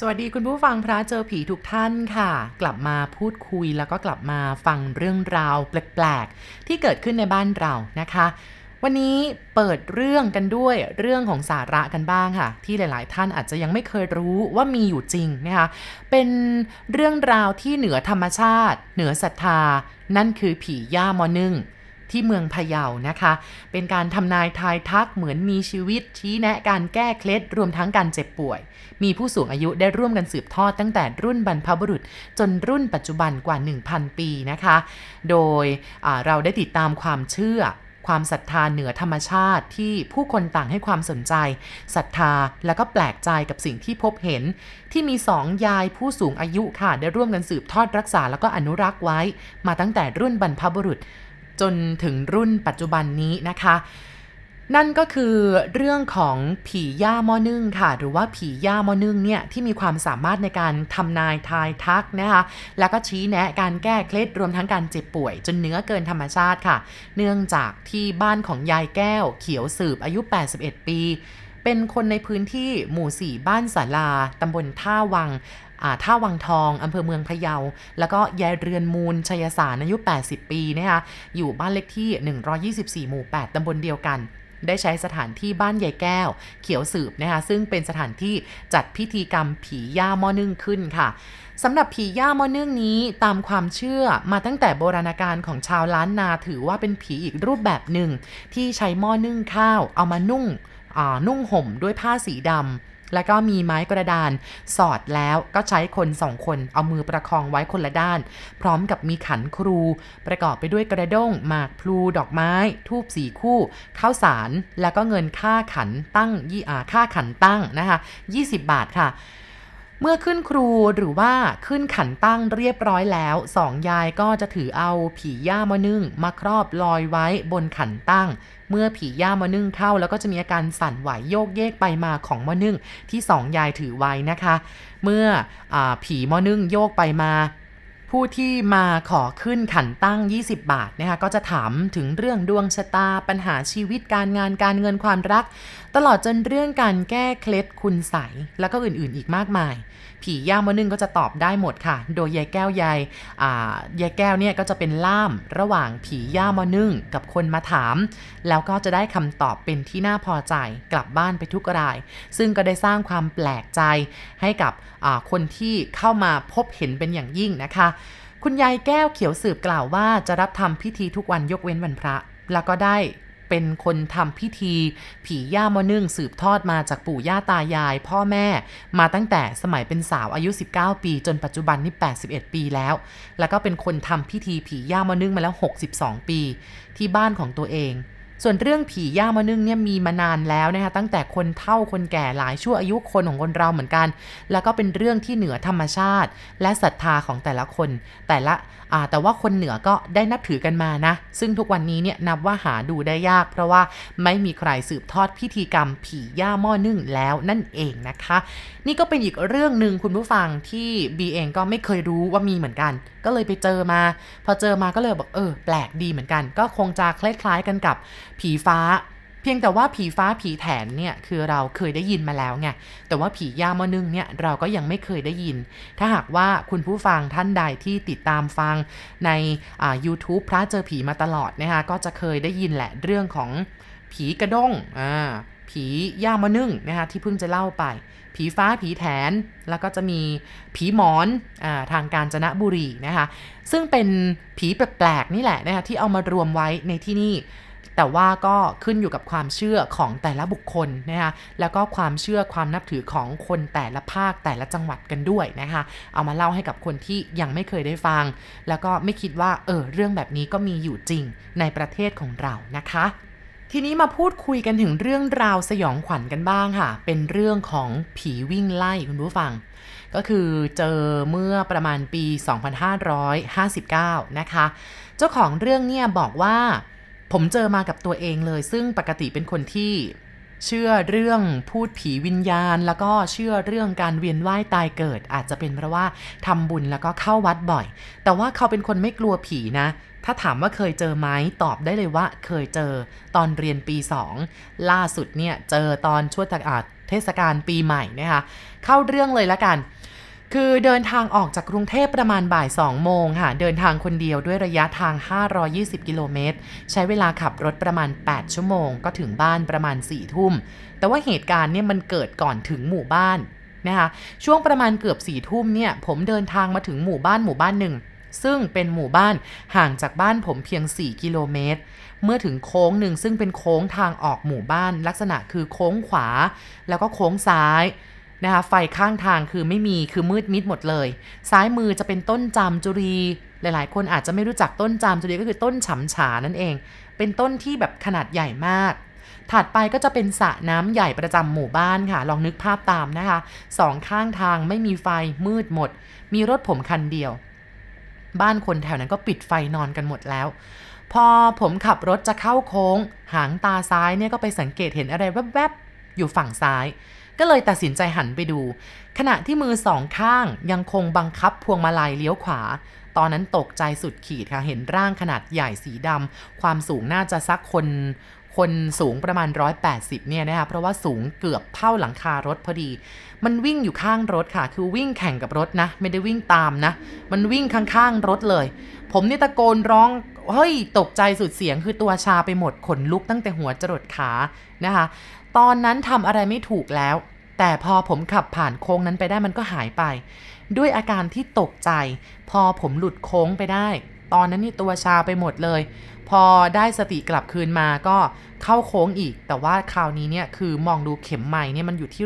สวัสดีคุณผู้ฟังพระเจอผีทุกท่านค่ะ กลับมาพูดคุยแล้วก็กลับมาฟังเรื่องราวแปลกๆที่เกิดขึ้นในบ้านเรานะคะ วันนี้เปิดเรื่องกันด้วยเรื่องของสาระกันบ้างค่ะ ที่หลาย ๆ ท่านอาจจะยังไม่เคยรู้ว่ามีอยู่จริงนะคะเป็นเรื่องราวที่เหนือธรรมชาติ เหนือศรัทธา นั่นคือผีย่ามอนึ่ง ที่เมืองพะเยานะคะ เป็นการทำนายทายทักเหมือนมีชีวิตชี้แนะการแก้เคล็ดรวมทั้งการเจ็บป่วย มีผู้สูงอายุได้ร่วมกันสืบทอดตั้งแต่รุ่นบรรพบุรุษ จนรุ่นปัจจุบันกว่า 1,000 ปีนะคะ โดยเราได้ติดตามความเชื่อความศรัทธาเหนือธรรมชาติที่ผู้คนต่างให้ความสนใจศรัทธาแล้วก็แปลกใจกับสิ่งที่พบเห็น ที่มีสองยายผู้สูงอายุค่ะได้ร่วมกันสืบทอดรักษาแล้วก็อนุรักษ์ไว้ มาตั้งแต่รุ่นบรรพบุรุษ จนถึงรุ่นปัจจุบันนี้นะคะ นั่นก็คือเรื่องของผีย่าหม้อนึ่งค่ะ หรือว่าผีย่าหม้อนึ่งเนี่ยที่มีความสามารถในการทำนายทายทักนะคะแล้วก็ชี้แนะการแก้เคล็ดรวมทั้งการเจ็บป่วย จนเนื้อเกินธรรมชาติค่ะ เนื่องจากที่บ้านของยายแก้ว เขียวสืบอายุ 81 ปีเป็นคนในพื้นที่หมู่ 4 บ้านสาลา ตำบลท่าวัง ท่าวังทองอำเภอเมืองพะเยา แล้วก็ยายเรือนมูลชัยสารอายุ 80 ปีนะคะอยู่บ้านเลขที่ 124 หมู่ 8 ตำบลเดียวกันได้ใช้สถานที่บ้านยายแก้ว เขียวสืบนะคะซึ่งเป็นสถานที่จัดพิธีกรรมผีย่าหม้อนึ่งขึ้นค่ะสำหรับผีย่าหม้อนึ่งนี้ตามความเชื่อมาตั้งแต่โบราณกาลของชาวล้านนาถือว่าเป็นผีอีกรูปแบบหนึ่ง ที่ใช้หม้อนึ่งข้าวเอามานุ่งนุ่งห่มด้วยผ้าสีดำ แล้วก็มีไม้กระดาน สอดแล้วก็ใช้คนสองคนเอามือประคองไว้คนละด้าน พร้อมกับมีขันครู ประกอบไปด้วยกระด้ง หมากพลูดอกไม้ ทูบสีคู่ข้าวสาร แล้วก็เงินค่าขันตั้งยี่อาค่าขันตั้งนะคะ 20 บาทค่ะ เมื่อขึ้นครูหรือว่าขึ้นขันตั้งเรียบร้อยแล้วสองยายก็จะถือเอาผีย่ามะนึ่งมาครอบลอยไว้บนขันตั้ง เมื่อผีย่ามะนึ่งเข้าแล้วก็จะมีอาการสั่นไหวโยกเยกไปมาของมะนึ่งที่สองยายถือไว้นะคะ เมื่ออผีมะนึ่งโยกไปมา ผู้ที่มาขอขึ้นขันตั้ง 20 บาทนะคะก็จะถามถึงเรื่องดวงชะตาปัญหาชีวิตการงานการเงินความรัก ตลอดจนเรื่องการแก้เคล็ดคุณใสแล้วก็อื่นๆอีกมากมายผีย่ามะนึ่งก็จะตอบได้หมดค่ะ โดยยายแก้วยายยายแก้วเนี่ยก็จะเป็นล่ามระหว่างผีย่ามะนึ่งกับคนมาถาม แล้วก็จะได้คำตอบเป็นที่น่าพอใจกลับบ้านไปทุกราย ซึ่งก็ได้สร้างความแปลกใจให้กับคนที่เข้ามาพบเห็นเป็นอย่างยิ่งนะคะ คุณยายแก้วเขียวสืบกล่าวว่าจะรับทำพิธีทุกวันยกเว้นวันพระ แล้วก็ได้ เป็นคนทำพิธี ผีย่ามอนึ่งสืบทอดมาจากปู่ย่าตายาย พ่อแม่ มาตั้งแต่สมัยเป็นสาวอายุ 19 ปี จนปัจจุบันนี่ 81 ปีแล้ว แล้วก็เป็นคนทำพิธีผีย่ามอนึ่งมาแล้ว 62 ปี ที่บ้านของตัวเองส่วนเรื่องผีย่ามะนึ่งเนี่ยมีมานานแล้วนะคะตั้งแต่คนเฒ่าคนแก่หลายชั่วอายุคนของคนเราเหมือนกัน แล้วก็เป็นเรื่องที่เหนือธรรมชาติ และศรัทธาของแต่ละคน แต่ละแต่ว่าคนเหนือก็ได้นับถือกันมานะ ซึ่งทุกวันนี้เนี่ยนับว่าหาดูได้ยาก เพราะว่าไม่มีใครสืบทอดพิธีกรรมผีย่าหม้อนึ่งแล้วนั่นเองนะคะ นี่ก็เป็นอีกเรื่องหนึ่งคุณผู้ฟังที่บีเองก็ไม่เคยรู้ว่ามีเหมือนกัน ก็เลยไปเจอมา พอเจอมาก็เลยบอกเออแปลกดีเหมือนกัน ก็คงจะคล้ายๆกันกับผีฟ้า เพียงแต่ว่าผีฟ้าผีแถนเนี่ยคือเราเคยได้ยินมาแล้วไง แต่ว่าผีย่ามอนึ่งเนี่ยเราก็ยังไม่เคยได้ยิน ถ้าหากว่าคุณผู้ฟังท่านใดที่ติดตามฟังในอ่า YouTube พระเจอผีมาตลอดนะคะก็จะเคยได้ยินแหละเรื่องของผีกระด้งอ่าผีย่ามอนึ่งนะคะที่เพิ่งจะเล่าไป ผีฟ้าผีแถน แล้วก็จะมีผีหมอนอทางการจนบุรีนะคะซึ่งเป็นผีแปลกๆนี่แหละนะคะที่เอามารวมไว้ในที่นี่ แต่ว่าก็ขึ้นอยู่กับความเชื่อของแต่ละบุคคลนะคะแล้วก็ความเชื่อความนับถือของคนแต่ละภาคแต่ละจังหวัดกันด้วยนะคะเอามาเล่าให้กับคนที่ยังไม่เคยได้ฟัง แล้วก็ไม่คิดว่าเออเรื่องแบบนี้ก็มีอยู่จริงในประเทศของเรานะคะทีนี้มาพูดคุยกันถึงเรื่องราวสยองขวัญกันบ้างค่ะ เป็นเรื่องของผีวิ่งไล่คุณผู้ฟัง ก็คือเจอเมื่อประมาณปี 2559 นะคะ เจ้าของเรื่องเนี่ยบอกว่า ผมเจอมากับตัวเองเลย ซึ่งปกติเป็นคนที่เชื่อเรื่องพูดผีวิญญาณ แล้วก็เชื่อเรื่องการเวียนว่ายตายเกิด อาจจะเป็นเพราะว่าทำบุญแล้วก็เข้าวัดบ่อย แต่ว่าเขาเป็นคนไม่กลัวผีนะ ถ้าถามว่าเคยเจอไหมตอบได้เลยว่า เคยเจอตอนเรียนปี 2 ล่าสุดเนี่ยเจอตอนช่วงเทศกาลปีใหม่นะคะเข้าเรื่องเลยละกัน คือเดินทางออกจากกรุงเทพประมาณบ่าย 2 โมงค่ะ เดินทางคนเดียวด้วยระยะทาง 520 กิโลเมตร ใช้เวลาขับรถประมาณ 8 ชั่วโมง ก็ถึงบ้านประมาณ 4 ทุ่ม แต่ว่าเหตุการณ์เนี่ยมันเกิดก่อนถึงหมู่บ้านนะคะช่วงประมาณเกือบ4ทุ่มเนี่ย ผมเดินทางมาถึงหมู่บ้านหมู่บ้านหนึ่ง ซึ่งเป็นหมู่บ้านห่างจากบ้านผมเพียง 4 กิโลเมตร เมื่อถึงโค้งหนึ่งซึ่งเป็นโค้งทางออกหมู่บ้านลักษณะคือโค้งขวา แล้วก็โค้งซ้าย นะคะไฟข้างทางคือไม่มีคือมืดมิดหมดเลย ซ้ายมือจะเป็นต้นจามจุรี หลาย ๆ คนอาจจะไม่รู้จักต้นจามจุรีก็คือต้นฉำฉานั่นเอง เป็นต้นที่แบบขนาดใหญ่มาก ถัดไปก็จะเป็นสระน้ำใหญ่ประจำหมู่บ้านค่ะ ลองนึกภาพตามนะคะสองข้างทางไม่มีไฟมืดหมด มีรถผมคันเดียว บ้านคนแถวนั้นก็ปิดไฟนอนกันหมดแล้วพอผมขับรถจะเข้าโค้ง หางตาซ้ายเนี่ยก็ไปสังเกตเห็นอะไรแวบๆ อยู่ฝั่งซ้าย ก็เลยตัดสินใจหันไปดู ขณะที่มือสองข้างยังคงบังคับพวงมาลัยเลี้ยวขวา ตอนนั้นตกใจสุดขีดค่ะ เห็นร่างขนาดใหญ่สีดำ ความสูงน่าจะสักคน คนสูงประมาณ 180 เนี่ยนะคะ เพราะว่าสูงเกือบเท่าหลังคารถพอดี มันวิ่งอยู่ข้างรถค่ะ คือวิ่งแข่งกับรถนะ ไม่ได้วิ่งตามนะ มันวิ่งข้างๆรถเลย ผมนี่ตะโกนร้องเฮ้ย ตกใจสุดเสียงคือตัวชาไปหมดขนลุกตั้งแต่หัวจรดขานะคะ ตอนนั้นทำอะไรไม่ถูกแล้ว แต่พอผมขับผ่านโค้งนั้นไปได้มันก็หายไป ด้วยอาการที่ตกใจ พอผมหลุดโค้งไปได้ ตอนนั้นนี่ตัวชาไปหมดเลย พอได้สติกลับคืนมาก็เข้าโค้งอีก แต่ว่าคราวนี้เนี่ยคือมองดูเข็มใหม่เนี่ยมันอยู่ที่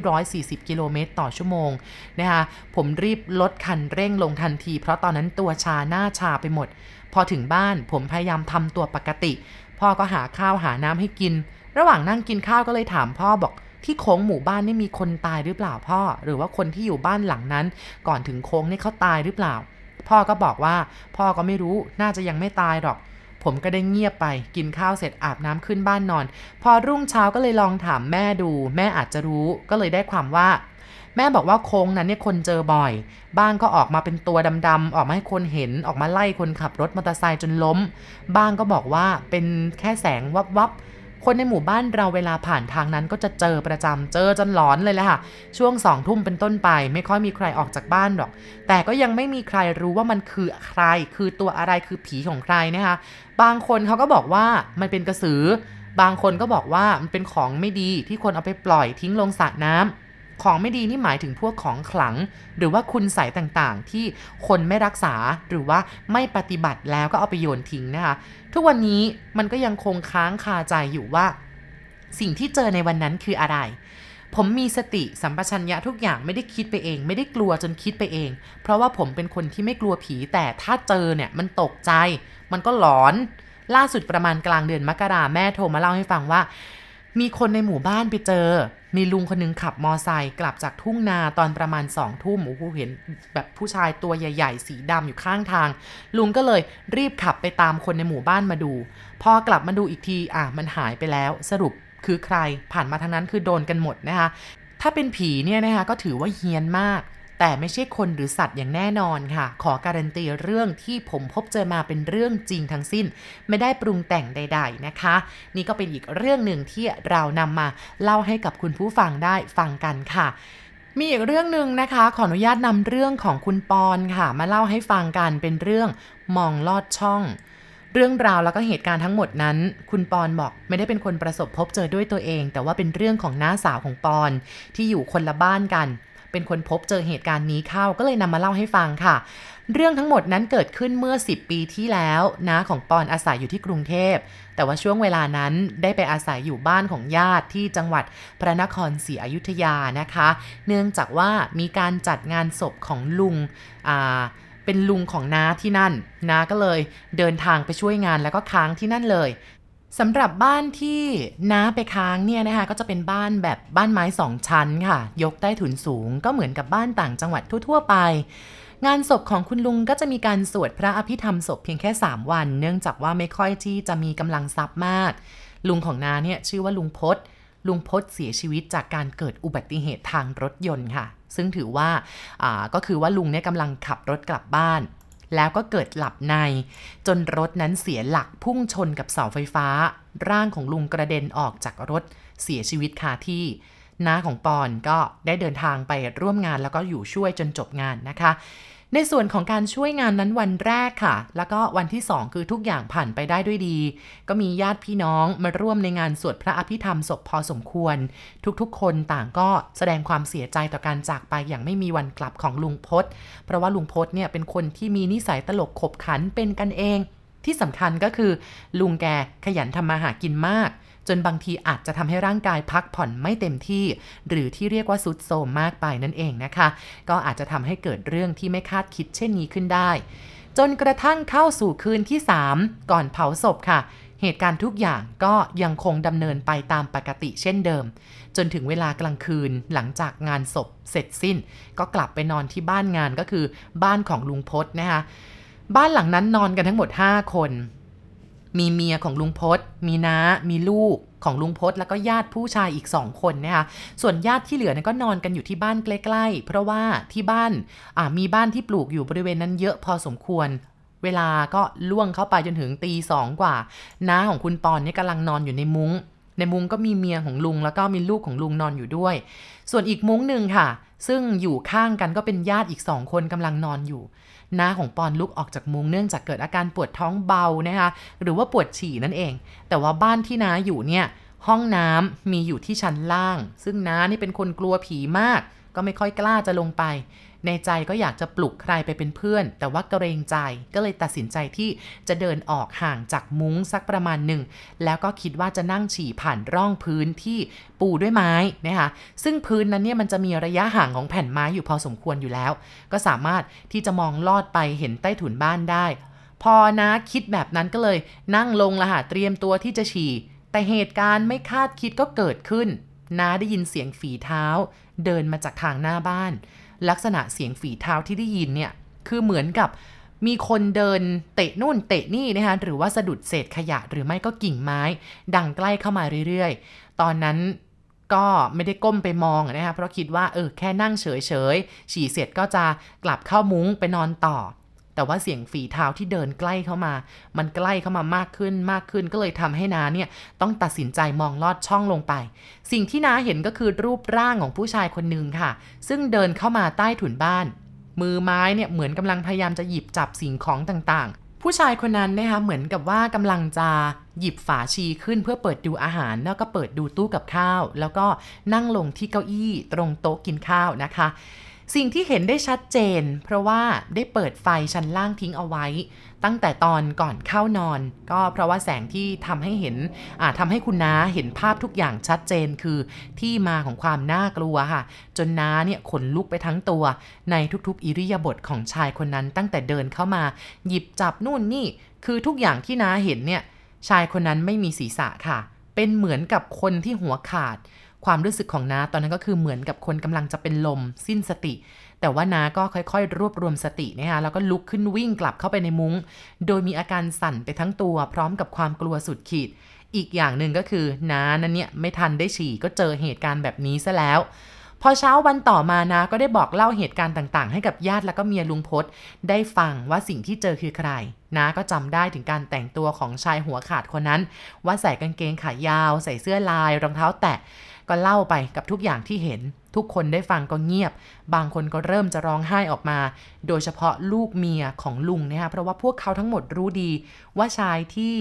140 กิโลเมตรต่อชั่วโมงนะคะผมรีบลดคันเร่งลงทันที เพราะตอนนั้นตัวชาหน้าชาไปหมด พอถึงบ้านผมพยายามทำตัวปกติ พ่อก็หาข้าวหาน้ำให้กิน ระหว่างนั่งกินข้าวก็เลยถามพ่อบอกที่โค้งหมู่บ้านนี่มีคนตายหรือเปล่าพ่อ หรือว่าคนที่อยู่บ้านหลังนั้น ก่อนถึงโค้งนี่เขาตายหรือเปล่า พ่อก็บอกว่า พ่อก็ไม่รู้น่าจะยังไม่ตายหรอก ผมก็ได้เงียบไป กินข้าวเสร็จอาบน้ำขึ้นบ้านนอน พอรุ่งเช้าก็เลยลองถามแม่ดู แม่อาจจะรู้ก็เลยได้ความว่า แม่บอกว่าโค้งนั้นเนี่ยคนเจอบ่อย บ้างก็ออกมาเป็นตัวดำๆออกมาให้คนเห็นออกมาไล่คนขับรถมอเตอร์ไซค์จนล้ม บ้างก็บอกว่าเป็นแค่แสงวับๆ คนในหมู่บ้านเราเวลาผ่านทางนั้นก็จะเจอประจำเจอจนหลอนเลยแหละค่ะ ช่วงสองทุ่มเป็นต้นไป ไม่ค่อยมีใครออกจากบ้านหรอก แต่ก็ยังไม่มีใครรู้ว่ามันคือใคร คือตัวอะไรคือผีของใครนะคะ บางคนเขาก็บอกว่ามันเป็นกระสือ บางคนก็บอกว่ามันเป็นของไม่ดีที่คนเอาไปปล่อยทิ้งลงสระน้ำ ของไม่ดีนี่หมายถึงพวกของขลัง หรือว่าคุณใสยต่างๆ ที่คนไม่รักษาหรือว่าไม่ปฏิบัติแล้วก็เอาไปโยนทิ้งนะคะ ทุกวันนี้มันก็ยังคงค้างคาใจอยู่ว่า สิ่งที่เจอในวันนั้นคืออะไรผมมีสติสัมปชัญญะทุกอย่างไม่ได้คิดไปเอง ไม่ได้กลัวจนคิดไปเอง เพราะว่าผมเป็นคนที่ไม่กลัวผี แต่ถ้าเจอเนี่ยมันตกใจ มันก็หลอน ล่าสุดประมาณกลางเดือนมกราแม่โทรมาเล่าให้ฟังว่า มีคนในหมู่บ้านไปเจอ มีลุงคนนึงขับมอไซค์กลับจากทุ่งนาตอนประมาณสองทุ่มโอ้โหเห็นแบบผู้ชายตัวใหญ่ ๆ สีดำอยู่ข้างทาง ลุงก็เลยรีบขับไปตามคนในหมู่บ้านมาดู พอกลับมาดูอีกทีอะมันหายไปแล้วสรุปคือใครผ่านมาทางนั้นคือโดนกันหมดนะคะ ถ้าเป็นผีเนี่ยนะคะก็ถือว่าเฮี้ยนมาก แต่ไม่ใช่คนหรือสัตว์อย่างแน่นอนค่ะ ขอการันตีเรื่องที่ผมพบเจอมาเป็นเรื่องจริงทั้งสิ้น ไม่ได้ปรุงแต่งใด ๆนะคะ นี่ก็เป็นอีกเรื่องหนึ่งที่เรานำมาเล่าให้กับคุณผู้ฟังได้ฟังกันค่ะมีอีกเรื่องหนึ่งนะคะ ขออนุญาตนำเรื่องของคุณปอนค่ะ มาเล่าให้ฟังกันเป็นเรื่องมองลอดช่อง เรื่องราวแล้วก็เหตุการณ์ทั้งหมดนั้น คุณปอนบอกไม่ได้เป็นคนประสบพบเจอด้วยตัวเอง แต่ว่าเป็นเรื่องของน้าสาวของปอนที่อยู่คนละบ้านกัน เป็นคนพบเจอเหตุการณ์นี้เข้าก็เลยนำมาเล่าให้ฟังค่ะ เรื่องทั้งหมดนั้นเกิดขึ้นเมื่อ 10 ปีที่แล้วน้าของปอนอาศัยอยู่ที่กรุงเทพ แต่ว่าช่วงเวลานั้นได้ไปอาศัยอยู่บ้านของญาติที่จังหวัดพระนครศรีอยุธยานะคะ เนื่องจากว่ามีการจัดงานศพของลุงอ่าเป็นลุงของน้าที่นั่นน้าก็เลยเดินทางไปช่วยงานแล้วก็ค้างที่นั่นเลย สำหรับบ้านที่น้าไปค้างเนี่ยนะคะก็จะเป็นบ้านแบบบ้านไม้สองชั้นค่ะ ยกใต้ถุนสูงก็เหมือนกับบ้านต่างจังหวัดทั่ว ๆ ไป งานศพของคุณลุงก็จะมีการสวดพระอภิธรรมศพเพียงแค่ 3 วัน เนื่องจากว่าไม่ค่อยที่จะมีกำลังทรัพย์มาก ลุงของนาเนี่ยชื่อว่าลุงพศลุงพศเสียชีวิตจากการเกิดอุบัติเหตุทางรถยนต์ค่ะ ซึ่งถือว่าอ่าก็คือว่าลุงเนี่ยกำลังขับรถกลับบ้าน แล้วก็เกิดหลับใน จนรถนั้นเสียหลักพุ่งชนกับเสาไฟฟ้า ร่างของลุงกระเด็นออกจากรถเสียชีวิตคาที่น้าของปอนก็ได้เดินทางไปร่วมงานแล้วก็อยู่ช่วยจนจบงานนะคะ ในส่วนของการช่วยงานนั้นวันแรกค่ะ แล้วก็วันที่ 2 คือทุกอย่างผ่านไปได้ด้วยดี ก็มีญาติพี่น้องมาร่วมในงานสวดพระอภิธรรมศพพอสมควร ทุกๆ คนต่างก็แสดงความเสียใจต่อการจากไปอย่างไม่มีวันกลับของลุงพศเพราะว่าลุงพศเนี่ยเป็นคนที่มีนิสัยตลกขบขันเป็นกันเอง ที่สำคัญก็คือ ลุงแกขยันทำมาหากินมาก จนบางทีอาจจะทำให้ร่างกายพักผ่อนไม่เต็มที่ หรือที่เรียกว่าสุดโทมมากไปนั่นเองนะคะ ก็อาจจะทำให้เกิดเรื่องที่ไม่คาดคิดเช่นนี้ขึ้นได้ จนกระทั่งเข้าสู่คืนที่ 3 ก่อนเผาศพค่ะเหตุการณ์ทุกอย่างก็ยังคงดำเนินไปตามปกติเช่นเดิม จนถึงเวลากลางคืนหลังจากงานศพเสร็จสิ้น ก็กลับไปนอนที่บ้านงานก็คือบ้านของลุงพศนะคะ บ้านหลังนั้นนอนกันทั้งหมด 5 คน มีเมียของลุงพศมีน้า มีลูกของลุงพศแล้วก็ญาติผู้ชายอีกสองคนนะคะส่วนญาติที่เหลือก็นอนกันอยู่ที่บ้านใกล้ๆ เพราะว่าที่บ้านมีบ้านที่ปลูกอยู่บริเวณนั้นเยอะพอสมควร เวลาก็ล่วงเข้าไปจนถึงตีสองกว่า น้าของคุณปอนนี่กำลังนอนอยู่ในมุง้ง ในมุ้งก็มีเมียของลุงแล้วก็มีลูกของลุงนอนอยู่ด้วย ส่วนอีกมุ้งหนึ่งค่ะ ซึ่งอยู่ข้างกันก็เป็นญาติอีกสองคนกำลังนอนอยู่ หน้าของปอนลุกออกจากมุงเนื่องจากเกิดอาการปวดท้องเบานะคะหรือว่าปวดฉี่นั่นเอง แต่ว่าบ้านที่น้าอยู่เนี่ยห้องน้ำมีอยู่ที่ชั้นล่าง ซึ่งน้านี่เป็นคนกลัวผีมาก ก็ไม่ค่อยกล้าจะลงไป ในใจก็อยากจะปลุกใครไปเป็นเพื่อน แต่ว่าเกรงใจก็เลยตัดสินใจที่จะเดินออกห่างจากมุ้งสักประมาณหนึ่ง แล้วก็คิดว่าจะนั่งฉี่ผ่านร่องพื้นที่ปูด้วยไม้นะคะซึ่งพื้นนั้นเนี่ยมันจะมีระยะห่างของแผ่นไม้อยู่พอสมควรอยู่แล้ว ก็สามารถที่จะมองลอดไปเห็นใต้ถุนบ้านได้ พอนะคิดแบบนั้นก็เลยนั่งลงละหะเตรียมตัวที่จะฉี่แต่เหตุการณ์ไม่คาดคิดก็เกิดขึ้น น้าได้ยินเสียงฝีเท้า เดินมาจากทางหน้าบ้าน ลักษณะเสียงฝีเท้าที่ได้ยินเนี่ยคือเหมือนกับมีคนเดินเตะนู่นเตะนี่นะคะหรือว่าสะดุดเศษขยะหรือไม่ก็กิ่งไม้ ดังใกล้เข้ามาเรื่อยๆ ตอนนั้นก็ไม่ได้ก้มไปมองนะคะเพราะคิดว่าเออแค่นั่งเฉยๆฉี่เสร็จก็จะกลับเข้ามุ้งไปนอนต่อ แต่ว่าเสียงฝีเท้าที่เดินใกล้เข้ามา มันใกล้เข้ามามากขึ้นมากขึ้นก็เลยทำให้นาเนี่ยต้องตัดสินใจมองลอดช่องลงไป สิ่งที่นาเห็นก็คือรูปร่างของผู้ชายคนหนึ่งค่ะ ซึ่งเดินเข้ามาใต้ถุนบ้าน มือไม้เนี่ยเหมือนกำลังพยายามจะหยิบจับสิ่งของต่างๆ ผู้ชายคนนั้นนะคะเหมือนกับว่ากำลังจะหยิบฝาชีขึ้นเพื่อเปิดดูอาหาร แล้วก็เปิดดูตู้กับข้าว แล้วก็นั่งลงที่เก้าอี้ตรงโต๊ะกินข้าวนะคะ สิ่งที่เห็นได้ชัดเจน เพราะว่าได้เปิดไฟชั้นล่างทิ้งเอาไว้ ตั้งแต่ตอนก่อนเข้านอน ก็เพราะว่าแสงที่ทำให้เห็นทำให้คุณน้าเห็นภาพทุกอย่างชัดเจนคือที่มาของความน่ากลัวค่ะ จนน้าเนี่ยขนลุกไปทั้งตัว ในทุกๆ อิริยาบถของชายคนนั้น ตั้งแต่เดินเข้ามา หยิบจับนู่นนี่ คือทุกอย่างที่น้าเห็นเนี่ยชายคนนั้นไม่มีศีรษะค่ะ เป็นเหมือนกับคนที่หัวขาด ความรู้สึกของน้าตอนนั้นก็คือเหมือนกับคนกำลังจะเป็นลมสิ้นสติ แต่ว่าน้าก็ค่อยๆ รวบรวมสตินะคะแล้วก็ลุกขึ้นวิ่งกลับเข้าไปในมุง้ง โดยมีอาการสั่นไปทั้งตัว พร้อมกับความกลัวสุดขีด อีกอย่างหนึ่งก็คือน้านั้นเนี่ยไม่ทันได้ฉี่ก็เจอเหตุการณ์แบบนี้ซะแล้วพอเช้าวันต่อมานะก็ได้บอกเล่าเหตุการณ์ต่างๆ ให้กับญาติแล้วก็เมียลุงพศได้ฟังว่าสิ่งที่เจอคือใครนะก็จำได้ถึงการแต่งตัวของชายหัวขาดคนนั้น ว่าใส่กางเกงขายาว ใส่เสื้อลายรองเท้าแตะ ก็เล่าไปกับทุกอย่างที่เห็น ทุกคนได้ฟังก็เงียบ บางคนก็เริ่มจะร้องไห้ออกมา โดยเฉพาะลูกเมียของลุงนะคะเพราะว่าพวกเขาทั้งหมดรู้ดี ว่าชายที่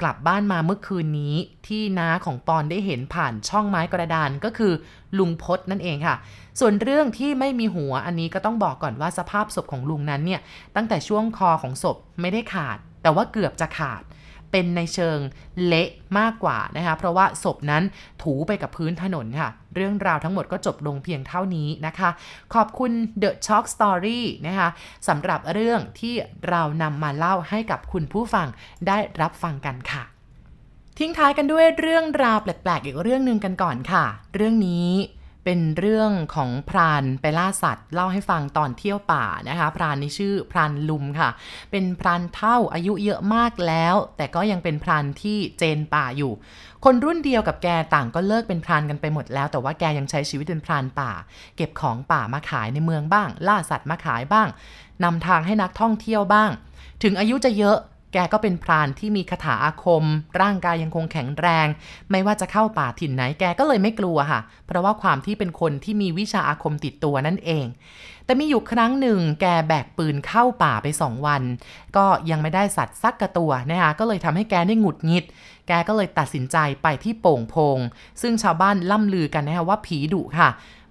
กลับบ้านมาเมื่อคืนนี้ ที่น้าของปอนได้เห็นผ่านช่องไม้กระดานก็คือลุงพศนั่นเองค่ะ ส่วนเรื่องที่ไม่มีหัวอันนี้ก็ต้องบอกก่อนว่าสภาพศพของลุงนั้นเนี่ยตั้งแต่ช่วงคอของศพไม่ได้ขาด แต่ว่าเกือบจะขาด เป็นในเชิงเละมากกว่านะคะ เพราะว่าศพนั้นถูไปกับพื้นถนนค่ะ เรื่องราวทั้งหมดก็จบลงเพียงเท่านี้นะคะ ขอบคุณ The Shock Story นะคะสำหรับเรื่องที่เรานำมาเล่าให้กับคุณผู้ฟังได้รับฟังกันค่ะทิ้งท้ายกันด้วยเรื่องราวแปลกๆ อีกเรื่องหนึ่งกันก่อนค่ะ เรื่องนี้ เป็นเรื่องของพรานไปล่าสัตว์ เล่าให้ฟังตอนเที่ยวป่านะคะ พรานในชื่อพรานลุมค่ะ เป็นพรานเท่าอายุเยอะมากแล้ว แต่ก็ยังเป็นพรานที่เจนป่าอยู่ คนรุ่นเดียวกับแกต่างก็เลิกเป็นพรานกันไปหมดแล้ว แต่ว่าแกยังใช้ชีวิตเป็นพรานป่า เก็บของป่ามาขายในเมืองบ้าง ล่าสัตว์มาขายบ้างนำทางให้นักท่องเที่ยวบ้าง ถึงอายุจะเยอะ แกกก็เป็นพรานที่มีคาถาอาคม ร่างกายยังคงแข็งแรง ไม่ว่าจะเข้าป่าถิ่นไหนแกก็เลยไม่กลัวค่ะ เพราะว่าความที่เป็นคนที่มีวิชาอาคมติดตัวนั่นเอง แต่มีอยู่ครั้งหนึ่ง แกแบกปืนเข้าป่าไปสองวัน ก็ยังไม่ได้สัตว์สักกระตัวนะคะก็เลยทำให้แกได้หงุดหงิด แกก็เลยตัดสินใจไปที่โป่งพง ซึ่งชาวบ้านล่ำลือกันนะคะว่าผีดุค่ะ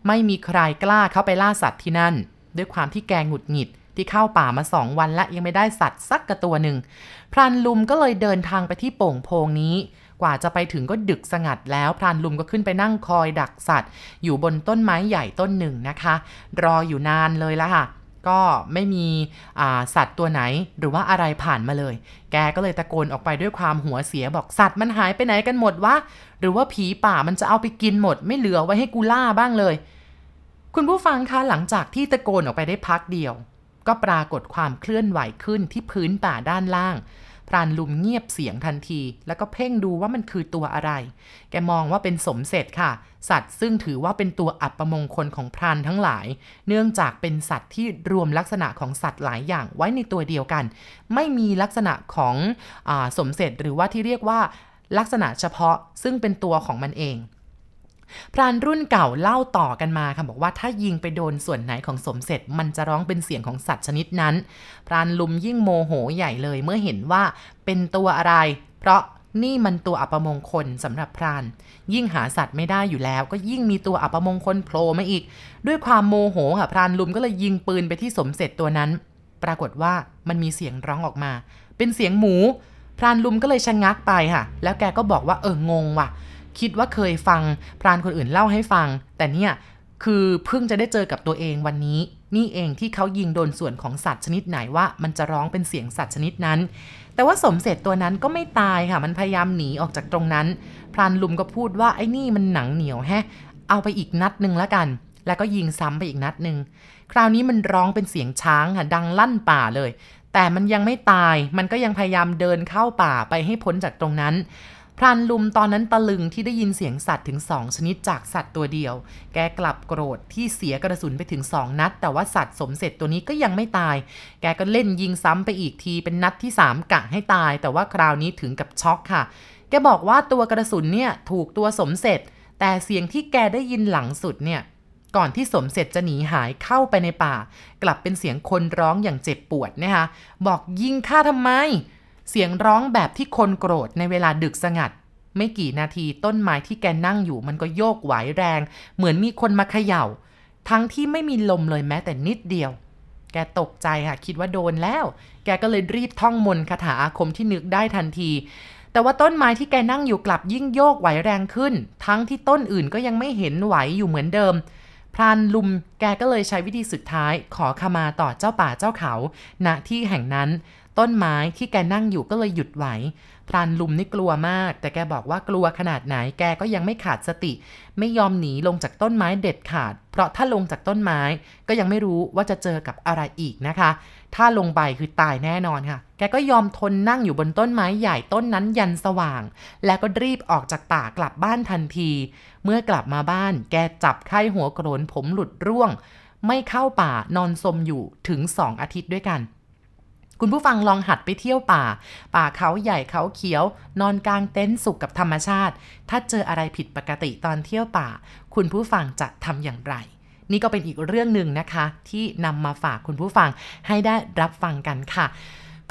ไม่มีใครกล้าเข้าไปล่าสัตว์ที่นั่น ด้วยความที่แกหงุดหงิด ที่เข้าป่ามาสองวันและยังไม่ได้สัตว์สักกระตัวหนึ่ง พรานลุมก็เลยเดินทางไปที่โป่งโพงนี้ กว่าจะไปถึงก็ดึกสงัดแล้วพรานลุมก็ขึ้นไปนั่งคอยดักสัตว์ อยู่บนต้นไม้ใหญ่ต้นหนึ่งนะคะ รออยู่นานเลยละค่ะ ก็ไม่มีสัตว์ตัวไหนหรือว่าอะไรผ่านมาเลย แกก็เลยตะโกนออกไปด้วยความหัวเสียบอกสัตว์มันหายไปไหนกันหมดวะหรือว่าผีป่ามันจะเอาไปกินหมด ไม่เหลือไว้ให้กูล่าบ้างเลยคุณผู้ฟังคะหลังจากที่ตะโกนออกไปได้พักเดียว ก็ปรากฏความเคลื่อนไหวขึ้นที่พื้นป่าด้านล่าง พรานลุมเงียบเสียงทันที แล้วก็เพ่งดูว่ามันคือตัวอะไร แกมองว่าเป็นสมเสร็จค่ะ สัตว์ซึ่งถือว่าเป็นตัวอัปมงคลของพรานทั้งหลาย เนื่องจากเป็นสัตว์ที่รวมลักษณะของสัตว์หลายอย่างไว้ในตัวเดียวกัน ไม่มีลักษณะของอสมเสร็จหรือว่าที่เรียกว่าลักษณะเฉพาะซึ่งเป็นตัวของมันเอง พรานรุ่นเก่าเล่าต่อกันมาค่ะบอกว่าถ้ายิงไปโดนส่วนไหนของสมเสร็จ มันจะร้องเป็นเสียงของสัตว์ชนิดนั้น พรานลุมยิ่งโมโหใหญ่เลยเมื่อเห็นว่าเป็นตัวอะไร เพราะนี่มันตัวอัปมงคลสำหรับพราน ยิ่งหาสัตว์ไม่ได้อยู่แล้ว ก็ยิ่งมีตัวอัปมงคลโผล่มาอีก ด้วยความโมโหค่ะพรานลุมก็เลยยิงปืนไปที่สมเสร็จตัวนั้น ปรากฏว่ามันมีเสียงร้องออกมา เป็นเสียงหมู พรานลุมก็เลยชะงักไปค่ะ แล้วแกก็บอกว่าเอองงว่ะ คิดว่าเคยฟังพรานคนอื่นเล่าให้ฟัง แต่เนี่ยคือเพิ่งจะได้เจอกับตัวเองวันนี้ นี่เองที่เขายิงโดนส่วนของสัตว์ชนิดไหนว่า มันจะร้องเป็นเสียงสัตว์ชนิดนั้น แต่ว่าสมเสร็จตัวนั้นก็ไม่ตายค่ะ มันพยายามหนีออกจากตรงนั้น พรานลุมก็พูดว่าไอ้นี่มันหนังเหนียวแฮะ เอาไปอีกนัดหนึ่งแล้วกัน แล้วก็ยิงซ้ำไปอีกนัดหนึ่งคราวนี้มันร้องเป็นเสียงช้างค่ะดังลั่นป่าเลย แต่มันยังไม่ตาย มันก็ยังพยายามเดินเข้าป่าไปให้พ้นจากตรงนั้น พรานลุมตอนนั้นตะลึงที่ได้ยินเสียงสัตว์ถึงสองชนิดจากสัตว์ตัวเดียว แกกลับโกรธที่เสียกระสุนไปถึงสองนัด แต่ว่าสัตว์สมเสร็จตัวนี้ก็ยังไม่ตาย แกก็เล่นยิงซ้ำไปอีกทีเป็นนัดที่สามกะให้ตาย แต่ว่าคราวนี้ถึงกับช็อกค่ะ แกบอกว่าตัวกระสุนเนี่ยถูกตัวสมเสร็จ แต่เสียงที่แกได้ยินหลังสุดเนี่ยก่อนที่สมเสร็จจะหนีหายเข้าไปในป่า กลับเป็นเสียงคนร้องอย่างเจ็บปวดนะคะบอกยิงข้าทำไม เสียงร้องแบบที่คนโกรธในเวลาดึกสงัด ไม่กี่นาทีต้นไม้ที่แกนั่งอยู่มันก็โยกไหวแรง เหมือนมีคนมาเขย่า ทั้งที่ไม่มีลมเลยแม้แต่นิดเดียว แกตกใจค่ะคิดว่าโดนแล้ว แกก็เลยรีบท่องมนต์คาถาอาคมที่นึกได้ทันที แต่ว่าต้นไม้ที่แกนั่งอยู่กลับยิ่งโยกไหวแรงขึ้น ทั้งที่ต้นอื่นก็ยังไม่เห็นไหวอยู่เหมือนเดิมพรานลุมแกก็เลยใช้วิธีสุดท้าย ขอขมาต่อเจ้าป่าเจ้าเขา ณที่แห่งนั้น ต้นไม้ที่แกนั่งอยู่ก็เลยหยุดไหว พรานลุมนี่กลัวมาก แต่แกบอกว่ากลัวขนาดไหนแกก็ยังไม่ขาดสติ ไม่ยอมหนีลงจากต้นไม้เด็ดขาด เพราะถ้าลงจากต้นไม้ก็ยังไม่รู้ว่าจะเจอกับอะไรอีกนะคะ ถ้าลงไปคือตายแน่นอนค่ะ แกก็ยอมทนนั่งอยู่บนต้นไม้ใหญ่ต้นนั้นยันสว่าง แล้วก็รีบออกจากป่ากลับบ้านทันที เมื่อกลับมาบ้าน แกจับไข้หัวโกรนผมหลุดร่วง ไม่เข้าป่านอนสมอยู่ถึงสองอาทิตย์ด้วยกัน คุณผู้ฟังลองหัดไปเที่ยวป่า ป่าเขาใหญ่เขาเขียว นอนกลางเต็นท์สุขกับธรรมชาติ ถ้าเจออะไรผิดปกติตอนเที่ยวป่า คุณผู้ฟังจะทำอย่างไร นี่ก็เป็นอีกเรื่องหนึ่งนะคะ ที่นำมาฝากคุณผู้ฟังให้ได้รับฟังกันค่ะ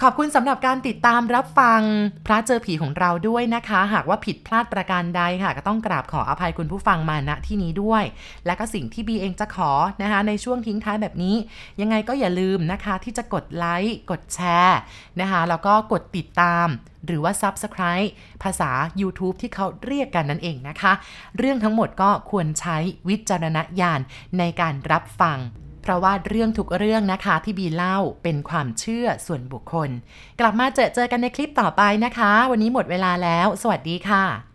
ขอบคุณสำหรับการติดตามรับฟังพระเจอผีของเราด้วยนะคะ หากว่าผิดพลาดประการใดค่ะ ก็ต้องกราบขออภัยคุณผู้ฟังมาณที่นี้ด้วย และก็สิ่งที่บีเองจะขอนะคะ ในช่วงทิ้งท้ายแบบนี้ ยังไงก็อย่าลืมนะคะ ที่จะกดไลค์กดแชร์นะคะแล้วก็กดติดตาม หรือว่า Subscribe ภาษา YouTube ที่เขาเรียกกันนั่นเองนะคะ เรื่องทั้งหมดก็ควรใช้วิจารณญาณในการรับฟัง เพราะว่าเรื่องทุกเรื่องนะคะที่บีเล่าเป็นความเชื่อส่วนบุคคล กลับมาเจอเจอกันในคลิปต่อไปนะคะ วันนี้หมดเวลาแล้ว สวัสดีค่ะ